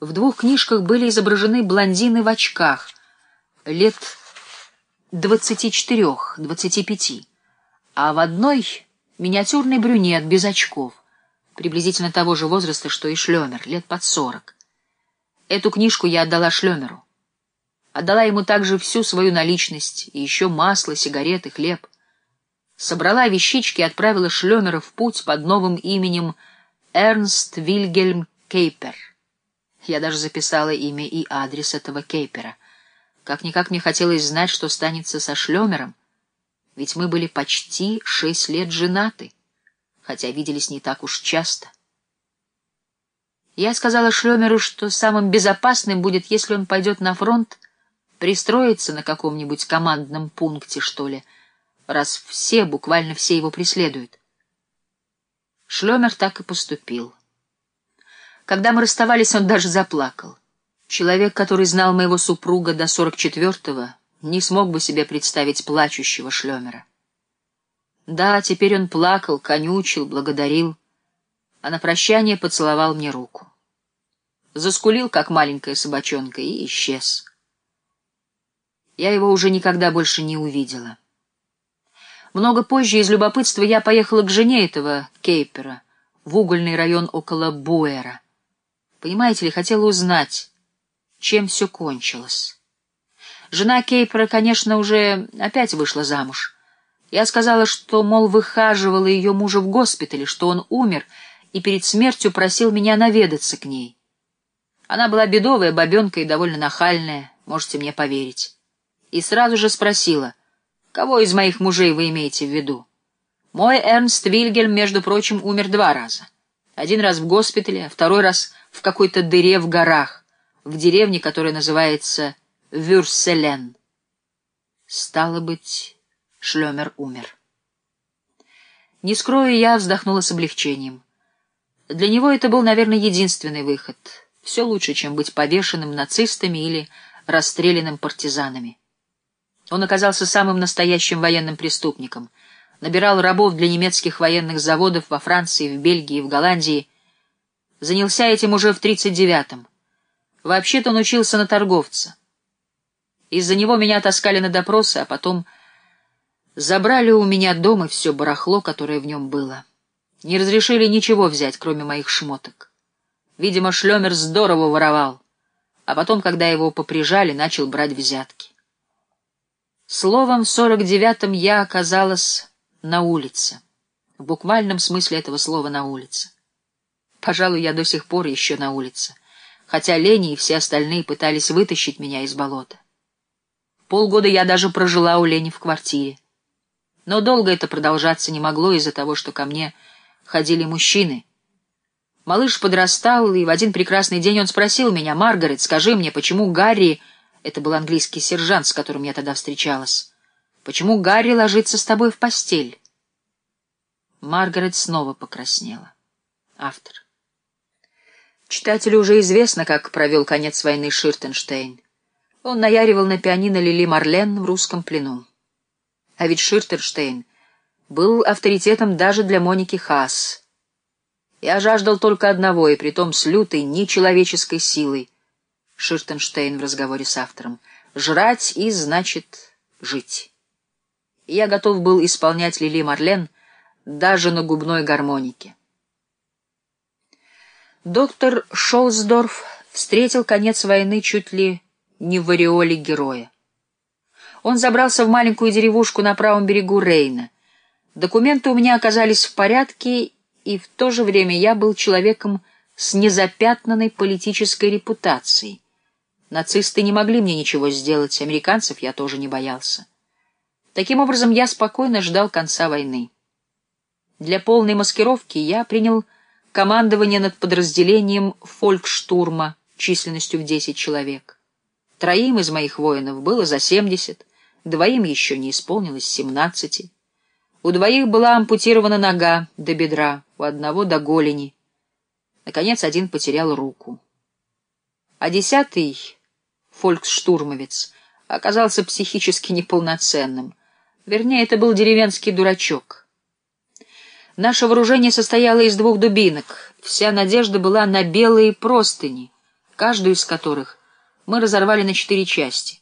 В двух книжках были изображены блондины в очках, лет двадцати четырех-двадцати пяти, а в одной — миниатюрный брюнет без очков, приблизительно того же возраста, что и Шлемер, лет под сорок. Эту книжку я отдала Шлемеру. Отдала ему также всю свою наличность, и еще масло, сигареты, хлеб. Собрала вещички и отправила Шлемера в путь под новым именем Эрнст Вильгельм Кейпер. Я даже записала имя и адрес этого Кейпера. Как-никак мне хотелось знать, что станется со Шлемером, ведь мы были почти шесть лет женаты, хотя виделись не так уж часто. Я сказала Шлемеру, что самым безопасным будет, если он пойдет на фронт, пристроиться на каком-нибудь командном пункте, что ли, раз все, буквально все его преследуют. Шлемер так и поступил. Когда мы расставались, он даже заплакал. Человек, который знал моего супруга до сорок четвертого, не смог бы себе представить плачущего Шлемера. Да, теперь он плакал, конючил, благодарил, а на прощание поцеловал мне руку. Заскулил, как маленькая собачонка, и исчез. Я его уже никогда больше не увидела. Много позже из любопытства я поехала к жене этого Кейпера в угольный район около Буэра. Понимаете ли, хотела узнать, чем все кончилось. Жена Кейпера, конечно, уже опять вышла замуж. Я сказала, что, мол, выхаживала ее мужа в госпитале, что он умер, и перед смертью просил меня наведаться к ней. Она была бедовая бабенка и довольно нахальная, можете мне поверить. И сразу же спросила, кого из моих мужей вы имеете в виду? Мой Эрнст Вильгельм, между прочим, умер два раза. Один раз в госпитале, а второй раз в какой-то дыре в горах, в деревне, которая называется Вюрселен. Стало быть, Шлемер умер. Не скрою, я вздохнула с облегчением. Для него это был, наверное, единственный выход. Все лучше, чем быть повешенным нацистами или расстрелянным партизанами. Он оказался самым настоящим военным преступником, набирал рабов для немецких военных заводов во Франции, в Бельгии, в Голландии. Занялся этим уже в 39-м. Вообще-то он учился на торговца. Из-за него меня таскали на допросы, а потом забрали у меня дом и все барахло, которое в нем было. Не разрешили ничего взять, кроме моих шмоток. Видимо, Шлемер здорово воровал, а потом, когда его поприжали, начал брать взятки. Словом, в сорок девятом я оказалась на улице. В буквальном смысле этого слова «на улице». Пожалуй, я до сих пор еще на улице, хотя Лени и все остальные пытались вытащить меня из болота. Полгода я даже прожила у Лени в квартире. Но долго это продолжаться не могло из-за того, что ко мне ходили мужчины. Малыш подрастал, и в один прекрасный день он спросил меня, «Маргарет, скажи мне, почему Гарри...» Это был английский сержант, с которым я тогда встречалась. «Почему Гарри ложится с тобой в постель?» Маргарет снова покраснела. Автор. Читателю уже известно, как провел конец войны Ширтенштейн. Он наяривал на пианино Лили Марлен в русском плену. А ведь Ширтенштейн был авторитетом даже для Моники Хаас. Я жаждал только одного, и притом с лютой, нечеловеческой силой — Ширтенштейн в разговоре с автором. «Жрать и, значит, жить». я готов был исполнять Лили Марлен даже на губной гармонике. Доктор Шолсдорф встретил конец войны чуть ли не в ореоле героя. Он забрался в маленькую деревушку на правом берегу Рейна. Документы у меня оказались в порядке, и в то же время я был человеком с незапятнанной политической репутацией. Нацисты не могли мне ничего сделать, американцев я тоже не боялся. Таким образом, я спокойно ждал конца войны. Для полной маскировки я принял командование над подразделением фолькштурма численностью в 10 человек. Троим из моих воинов было за 70, двоим еще не исполнилось 17. У двоих была ампутирована нога до бедра, у одного до голени. Наконец, один потерял руку. А десятый фольксштурмовец, оказался психически неполноценным. Вернее, это был деревенский дурачок. Наше вооружение состояло из двух дубинок. Вся надежда была на белые простыни, каждую из которых мы разорвали на четыре части.